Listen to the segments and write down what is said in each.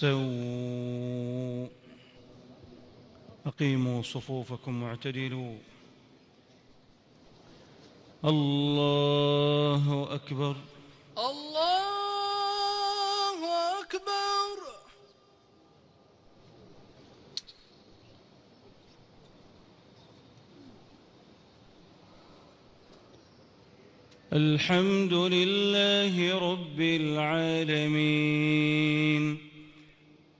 استووا أقيموا صفوفكم واعتدلوا. الله أكبر. الله أكبر. الحمد لله رب العالمين.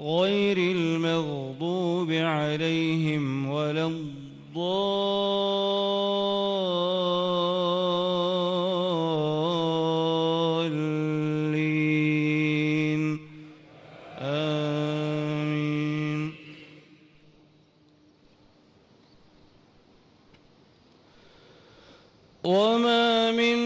غير المغضوب عليهم ولا الضالين. آمين. وما من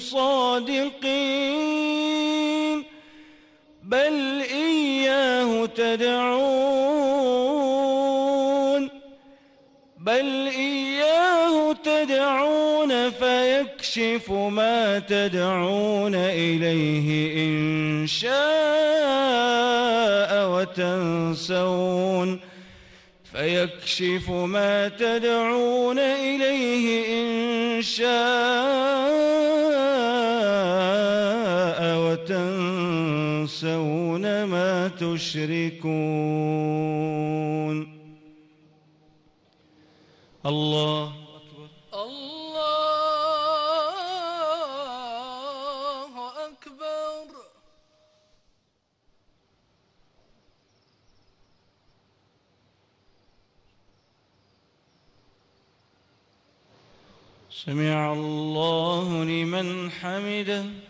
صادقين. بل إياه تدعون. بل إياه تدعون فيكشف ما تدعون إليه إن شاء وتنسون. فيكشف ما تدعون إليه إن شاء وتنسون ما تشركون. الله أكبر. الله أكبر. سمع الله لمن حمده.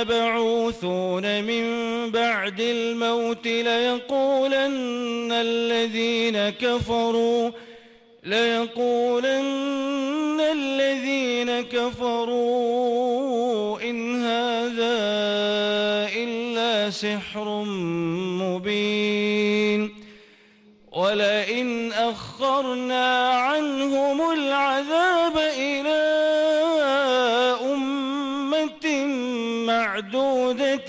مبعوثون من بعد الموت ليقولن الذين كفروا ليقولن الذين كفروا إن هذا إلا سحر مبين. ولئن أخرنا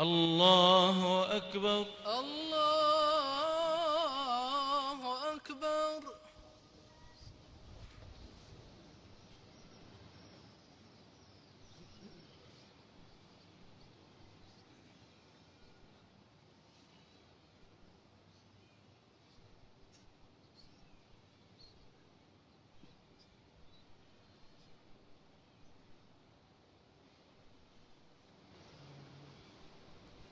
الله أكبر. الله